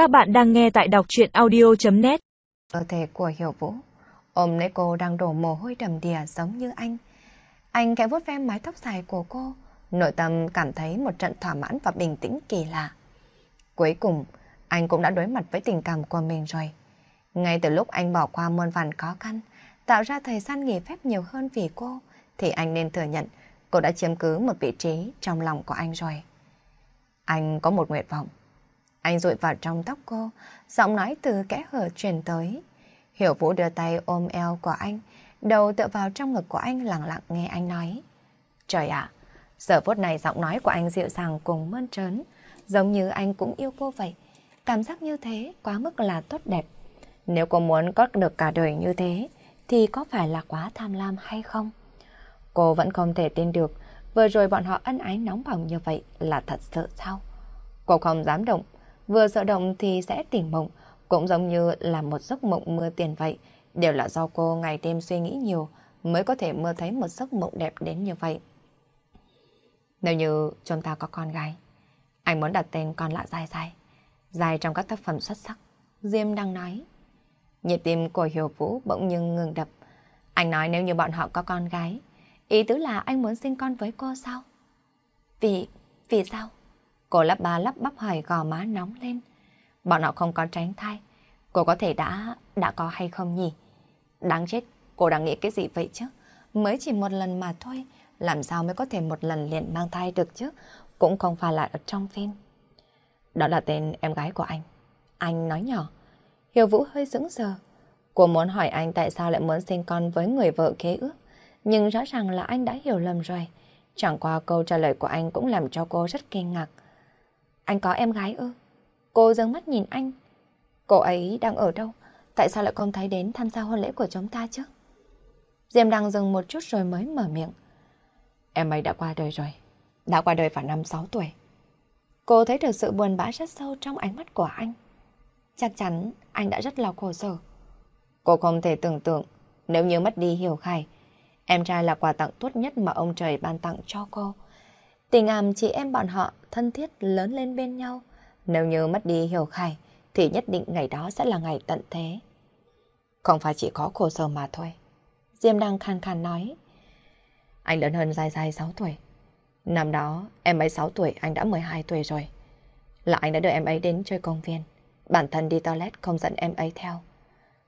Các bạn đang nghe tại đọc chuyện audio.net Cơ thể của Hiểu Vũ ôm lấy cô đang đổ mồ hôi đầm đìa giống như anh. Anh khẽ vuốt ve mái tóc dài của cô, nội tâm cảm thấy một trận thỏa mãn và bình tĩnh kỳ lạ. Cuối cùng, anh cũng đã đối mặt với tình cảm của mình rồi. Ngay từ lúc anh bỏ qua muôn vàn khó khăn, tạo ra thời gian nghỉ phép nhiều hơn vì cô, thì anh nên thừa nhận cô đã chiếm cứ một vị trí trong lòng của anh rồi. Anh có một nguyện vọng. Anh rụi vào trong tóc cô, giọng nói từ kẽ hở truyền tới. Hiểu Vũ đưa tay ôm eo của anh, đầu tựa vào trong ngực của anh lặng lặng nghe anh nói. Trời ạ, giờ phút này giọng nói của anh dịu dàng cùng mơn trớn, giống như anh cũng yêu cô vậy. Cảm giác như thế quá mức là tốt đẹp. Nếu cô muốn có được cả đời như thế, thì có phải là quá tham lam hay không? Cô vẫn không thể tin được, vừa rồi bọn họ ân ái nóng bỏng như vậy là thật sự sao? Cô không dám động, vừa sợ động thì sẽ tỉnh mộng, cũng giống như là một giấc mộng mưa tiền vậy. Đều là do cô ngày đêm suy nghĩ nhiều mới có thể mơ thấy một giấc mộng đẹp đến như vậy. Nếu như chúng ta có con gái, anh muốn đặt tên con là Dài Dài. Dài trong các tác phẩm xuất sắc. Diêm đang nói. Nhịp tim của Hiểu Vũ bỗng nhưng ngừng đập. Anh nói nếu như bọn họ có con gái, ý tứ là anh muốn sinh con với cô sao? Vì, vì sao? Cô lắp ba lắp bắp hỏi gò má nóng lên. Bọn họ không có tránh thai. Cô có thể đã, đã có hay không nhỉ? Đáng chết, cô đang nghĩ cái gì vậy chứ? Mới chỉ một lần mà thôi, làm sao mới có thể một lần liền mang thai được chứ? Cũng không phải là ở trong phim. Đó là tên em gái của anh. Anh nói nhỏ. Hiểu Vũ hơi sững sờ. Cô muốn hỏi anh tại sao lại muốn sinh con với người vợ kế ước. Nhưng rõ ràng là anh đã hiểu lầm rồi. Chẳng qua câu trả lời của anh cũng làm cho cô rất kinh ngạc. Anh có em gái ư? Cô dâng mắt nhìn anh. Cô ấy đang ở đâu? Tại sao lại không thấy đến tham gia hôn lễ của chúng ta chứ? Diêm đang dừng một chút rồi mới mở miệng. Em ấy đã qua đời rồi. Đã qua đời vào năm 6 tuổi. Cô thấy được sự buồn bã rất sâu trong ánh mắt của anh. Chắc chắn anh đã rất là khổ sở. Cô không thể tưởng tượng nếu như mất đi Hiểu Khải, em trai là quà tặng tốt nhất mà ông trời ban tặng cho cô. Tình ảm chị em bọn họ thân thiết lớn lên bên nhau. Nếu như mất đi Hiểu Khải, thì nhất định ngày đó sẽ là ngày tận thế. Không phải chỉ có khổ sở mà thôi. Diêm đang khan khan nói. Anh lớn hơn dài dài 6 tuổi. Năm đó, em ấy 6 tuổi, anh đã 12 tuổi rồi. Là anh đã đưa em ấy đến chơi công viên. Bản thân đi toilet không dẫn em ấy theo.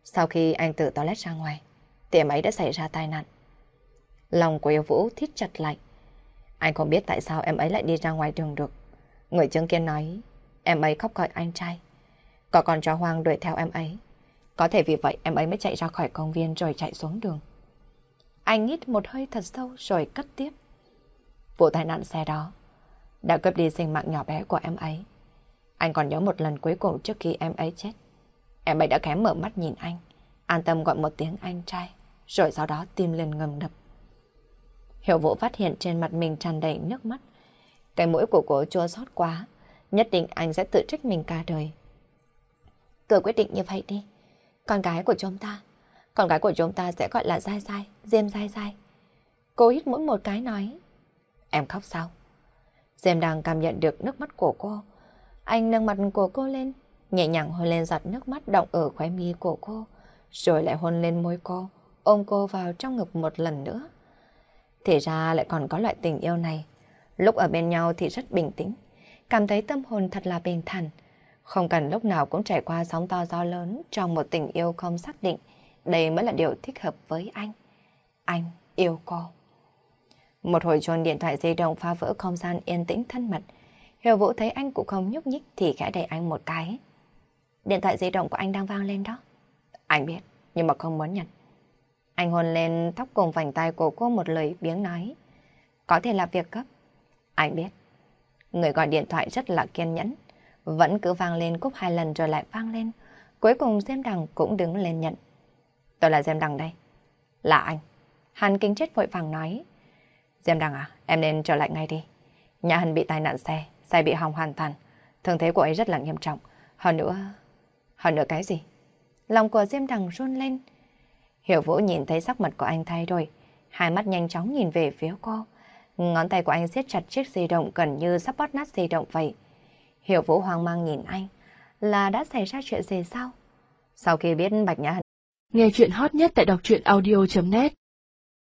Sau khi anh tự toilet ra ngoài, thì em ấy đã xảy ra tai nạn. Lòng của yêu Vũ thít chặt lạnh anh không biết tại sao em ấy lại đi ra ngoài đường được. Người chứng kiến nói, em ấy khóc gọi anh trai. Có con chó hoang đuổi theo em ấy. Có thể vì vậy em ấy mới chạy ra khỏi công viên rồi chạy xuống đường. Anh hít một hơi thật sâu rồi cất tiếp. Vụ tai nạn xe đó đã cướp đi sinh mạng nhỏ bé của em ấy. Anh còn nhớ một lần cuối cùng trước khi em ấy chết. Em ấy đã kém mở mắt nhìn anh, an tâm gọi một tiếng anh trai, rồi sau đó tim lên ngầm đập. Hiểu Vũ phát hiện trên mặt mình tràn đầy nước mắt. Cái mũi của cô chua xót quá, nhất định anh sẽ tự trách mình cả đời. Cứ quyết định như vậy đi. Con gái của chúng ta, con gái của chúng ta sẽ gọi là dai dai, Diêm dai dai. Cô hít mũi một cái nói. Em khóc sao? Diêm đang cảm nhận được nước mắt của cô. Anh nâng mặt của cô lên, nhẹ nhàng hôn lên giọt nước mắt động ở khóe mi của cô, rồi lại hôn lên môi cô, ôm cô vào trong ngực một lần nữa. Thì ra lại còn có loại tình yêu này. Lúc ở bên nhau thì rất bình tĩnh, cảm thấy tâm hồn thật là bình thản. Không cần lúc nào cũng trải qua sóng to gió lớn trong một tình yêu không xác định. Đây mới là điều thích hợp với anh. Anh yêu cô. Một hồi chuông điện thoại di động phá vỡ không gian yên tĩnh thân mật. Hiểu Vũ thấy anh cũng không nhúc nhích thì khẽ đẩy anh một cái. Điện thoại di động của anh đang vang lên đó. Anh biết, nhưng mà không muốn nhận. Anh hôn lên tóc cùng vành tay của cô một lời biếng nói. Có thể là việc cấp. Anh biết. Người gọi điện thoại rất là kiên nhẫn. Vẫn cứ vang lên cúp hai lần rồi lại vang lên. Cuối cùng Diêm Đằng cũng đứng lên nhận. Tôi là Diêm Đằng đây. Là anh. Hắn kinh chết vội vàng nói. Diêm Đằng à, em nên trở lại ngay đi. Nhà Hân bị tai nạn xe, xe bị hỏng hoàn toàn. Thương thế của ấy rất là nghiêm trọng. Hơn nữa... Hơn nữa cái gì? Lòng của Diêm Đằng run lên. Hiểu Vũ nhìn thấy sắc mặt của anh thay đổi. Hai mắt nhanh chóng nhìn về phía cô. Ngón tay của anh siết chặt chiếc di động gần như sắp bóp nát di động vậy. Hiểu Vũ hoang mang nhìn anh. là đã xảy ra chuyện gì sao? Sau khi biết Bạch Nhã Hân Nghe chuyện hot nhất tại đọc truyện audio.net